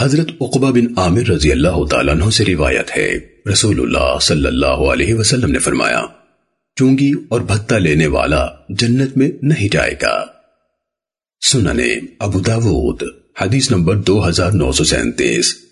حضرت عقبہ بن عامر رضی اللہ تعالیٰ عنہ سے روایت ہے۔ رسول اللہ صلی اللہ علیہ وسلم نے فرمایا، چونگی اور بھتہ لینے والا جنت میں نہیں جائے گا۔ سننے ابو داود، حدیث نمبر دو ہزار نو سو سینتیس۔